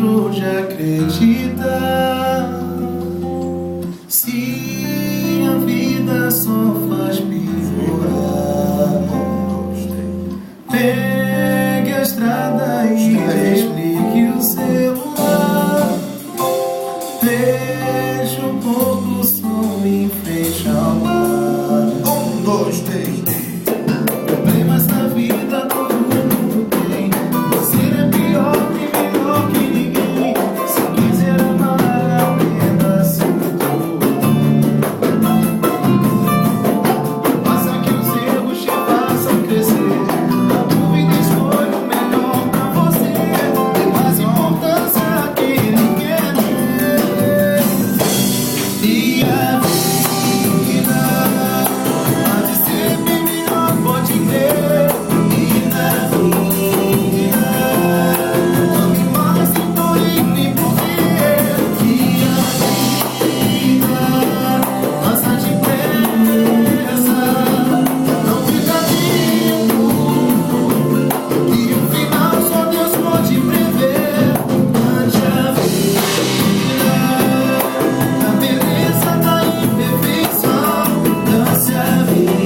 de acreditar. Se you.